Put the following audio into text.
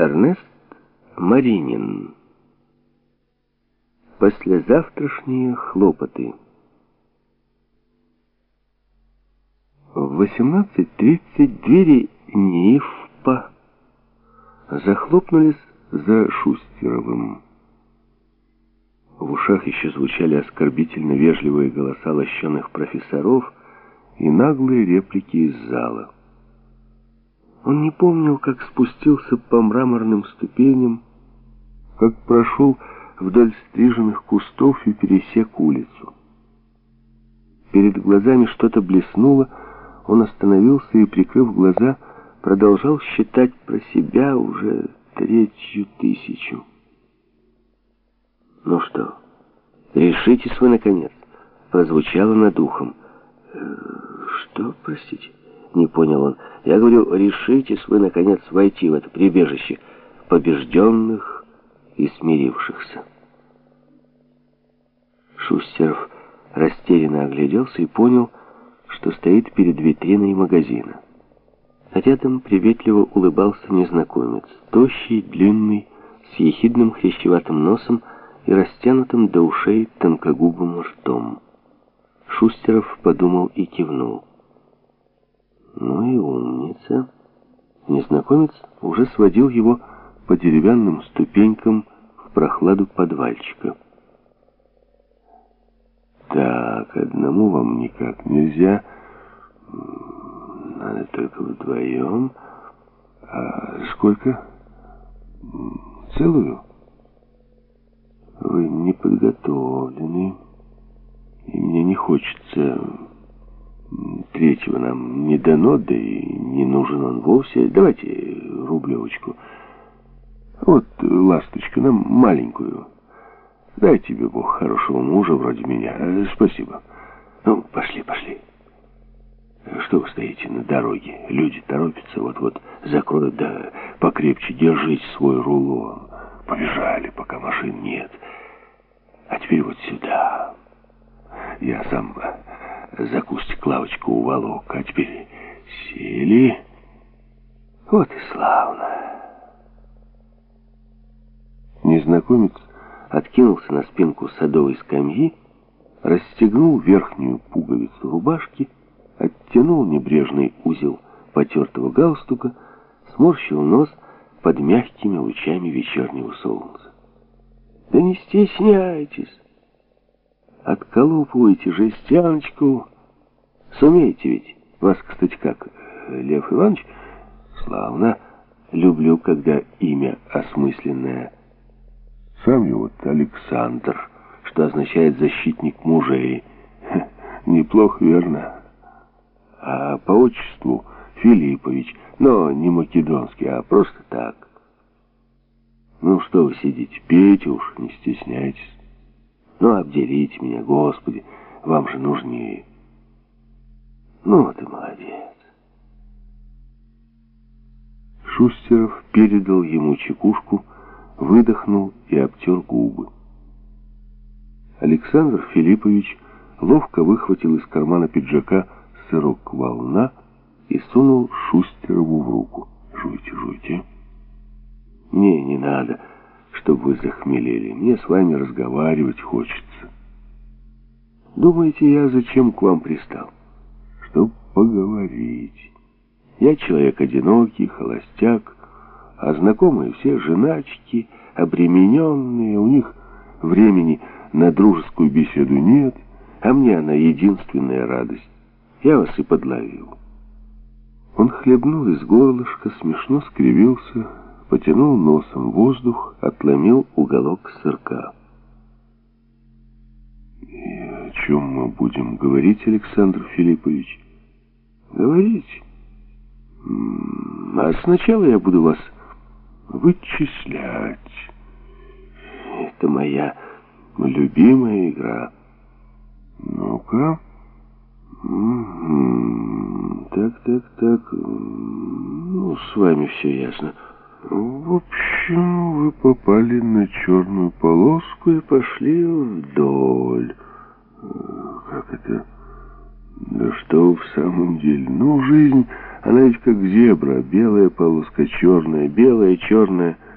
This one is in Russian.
Эрнест Маринин. Послезавтрашние хлопоты. В 18.30 двери НИИФПа захлопнулись за Шустеровым. В ушах еще звучали оскорбительно вежливые голоса лощеных профессоров и наглые реплики из зала. Он не помнил, как спустился по мраморным ступеням, как прошел вдоль стриженных кустов и пересек улицу. Перед глазами что-то блеснуло, он остановился и, прикрыв глаза, продолжал считать про себя уже третью тысячу. «Ну что, решитесь вы, наконец?» прозвучало над ухом. «Э, «Что, простите?» Не понял он. Я говорю, решитесь вы, наконец, войти в это прибежище побежденных и смирившихся. Шустеров растерянно огляделся и понял, что стоит перед витриной магазина. Рядом приветливо улыбался незнакомец, тощий, длинный, с ехидным хрящеватым носом и растянутым до ушей тонкогубым ртом. Шустеров подумал и кивнул. Ну и умница. Незнакомец уже сводил его по деревянным ступенькам в прохладу подвальчика. Так, одному вам никак нельзя. Надо только вдвоем. А сколько? Целую? Вы не подготовлены. И мне не хочется Третьего нам не дано, да и не нужен он вовсе. Давайте рублевочку. Вот, ласточка, нам маленькую. Дай тебе Бог хорошего мужа вроде меня. Э, спасибо. Ну, пошли, пошли. Что вы стоите на дороге? Люди торопятся, вот-вот закроют, да покрепче держите свой рулон. Побежали, пока машин нет. А теперь вот сюда. Я сам за кустик лавочку уволок, а теперь сели. Вот и славно. Незнакомец откинулся на спинку садовой скамьи, расстегнул верхнюю пуговицу рубашки, оттянул небрежный узел потертого галстука, сморщил нос под мягкими лучами вечернего солнца. «Да не стесняйтесь!» Отколупывайте жестяночку. Сумеете ведь? Вас, кстати, как, Лев Иванович? Славно. Люблю, когда имя осмысленное. Сам я вот Александр, что означает «защитник мужей». Неплохо, верно? А по отчеству Филиппович, но не македонский, а просто так. Ну что вы сидите, пейте уж, не стесняйтесь. Ну, обдерите меня, Господи, вам же нужнее. Ну, ты молодец. Шустеров передал ему чекушку, выдохнул и обтер губы. Александр Филиппович ловко выхватил из кармана пиджака сырок волна и сунул Шустерову в руку. «Жуйте, жуйте». «Не, не надо» чтобы вы захмелели. Мне с вами разговаривать хочется. Думаете, я зачем к вам пристал? Чтоб поговорить. Я человек одинокий, холостяк, а знакомые все женачки, обремененные, у них времени на дружескую беседу нет, а мне она единственная радость. Я вас и подловил. Он хлебнул из горлышка, смешно скривился, потянул носом воздух, отломил уголок сырка. «И о чем мы будем говорить, Александр Филиппович?» «Говорить? А сначала я буду вас вычислять. Это моя любимая игра. Ну-ка...» Так, так, так. Ну, с вами все ясно. В общем, вы попали на черную полоску и пошли вдоль. Как это? Да что в самом деле? Ну, жизнь Она ведь как зебра, белая полоска, черная, белая, черная —